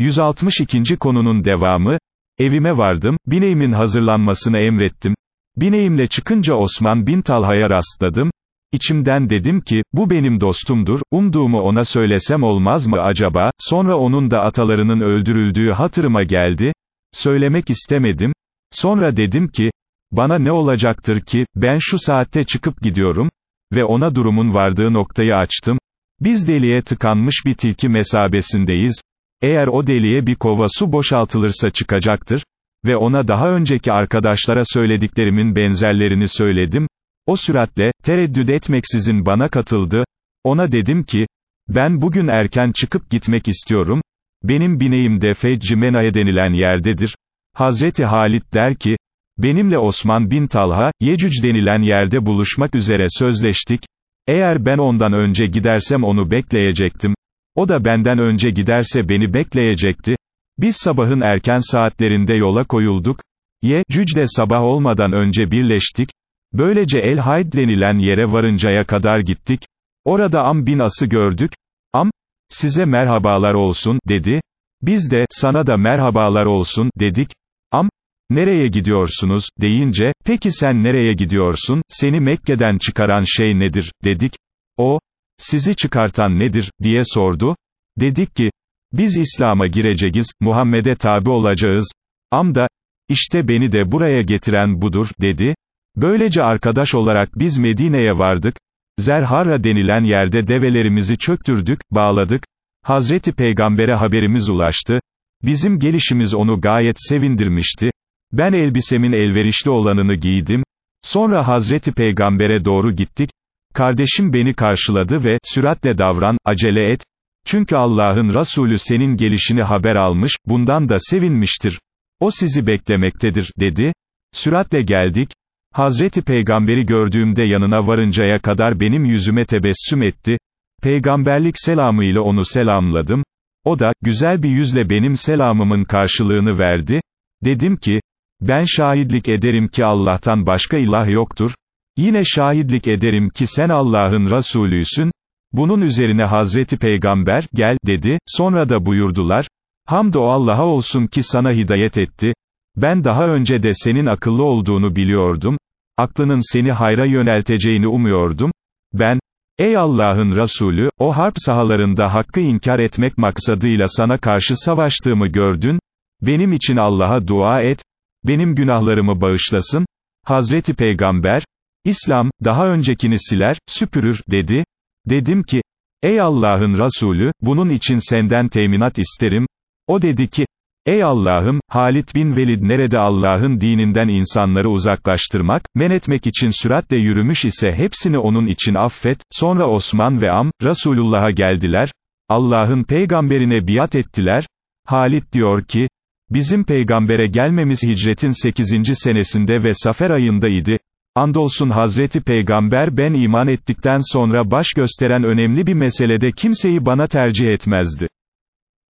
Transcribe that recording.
162. konunun devamı, evime vardım, bineğimin hazırlanmasını emrettim, bineğimle çıkınca Osman bin Talha'ya rastladım, İçimden dedim ki, bu benim dostumdur, umduğumu ona söylesem olmaz mı acaba, sonra onun da atalarının öldürüldüğü hatırıma geldi, söylemek istemedim, sonra dedim ki, bana ne olacaktır ki, ben şu saatte çıkıp gidiyorum, ve ona durumun vardığı noktayı açtım, biz deliğe tıkanmış bir tilki mesabesindeyiz, eğer o deliğe bir kova su boşaltılırsa çıkacaktır, ve ona daha önceki arkadaşlara söylediklerimin benzerlerini söyledim, o süratle, tereddüt etmeksizin bana katıldı, ona dedim ki, ben bugün erken çıkıp gitmek istiyorum, benim bineğim de Feccimena'ya denilen yerdedir, Hazreti Halit der ki, benimle Osman bin Talha, Yecüc denilen yerde buluşmak üzere sözleştik, eğer ben ondan önce gidersem onu bekleyecektim, o da benden önce giderse beni bekleyecekti, biz sabahın erken saatlerinde yola koyulduk, Yecüc'de sabah olmadan önce birleştik, böylece El Hayd denilen yere varıncaya kadar gittik, orada Am bin As'ı gördük, Am, size merhabalar olsun, dedi, biz de, sana da merhabalar olsun, dedik, Am, nereye gidiyorsunuz, deyince, peki sen nereye gidiyorsun, seni Mekke'den çıkaran şey nedir, dedik, o, sizi çıkartan nedir, diye sordu, dedik ki, biz İslam'a gireceğiz, Muhammed'e tabi olacağız, Am da, işte beni de buraya getiren budur, dedi, böylece arkadaş olarak biz Medine'ye vardık, Zerhara denilen yerde develerimizi çöktürdük, bağladık, Hazreti Peygamber'e haberimiz ulaştı, bizim gelişimiz onu gayet sevindirmişti, ben elbisemin elverişli olanını giydim, sonra Hazreti Peygamber'e doğru gittik, kardeşim beni karşıladı ve, süratle davran, acele et, çünkü Allah'ın Resulü senin gelişini haber almış, bundan da sevinmiştir, o sizi beklemektedir, dedi, süratle geldik, Hazreti Peygamberi gördüğümde yanına varıncaya kadar benim yüzüme tebessüm etti, peygamberlik selamı ile onu selamladım, o da, güzel bir yüzle benim selamımın karşılığını verdi, dedim ki, ben şahitlik ederim ki Allah'tan başka ilah yoktur, yine şahitlik ederim ki sen Allah'ın Resulüsün, bunun üzerine Hazreti Peygamber, gel, dedi, sonra da buyurdular, hamd o Allah'a olsun ki sana hidayet etti, ben daha önce de senin akıllı olduğunu biliyordum, aklının seni hayra yönelteceğini umuyordum, ben, ey Allah'ın Resulü, o harp sahalarında hakkı inkar etmek maksadıyla sana karşı savaştığımı gördün, benim için Allah'a dua et, benim günahlarımı bağışlasın, Hazreti Peygamber, İslam, daha öncekini siler, süpürür, dedi, dedim ki, ey Allah'ın Resulü, bunun için senden teminat isterim, o dedi ki, Ey Allah'ım, Halit bin Velid nerede Allah'ın dininden insanları uzaklaştırmak, men etmek için süratle yürümüş ise hepsini onun için affet, sonra Osman ve Am, Resulullah'a geldiler, Allah'ın peygamberine biat ettiler, Halit diyor ki, bizim peygambere gelmemiz hicretin 8. senesinde ve Safer ayında idi, andolsun Hazreti Peygamber ben iman ettikten sonra baş gösteren önemli bir meselede kimseyi bana tercih etmezdi.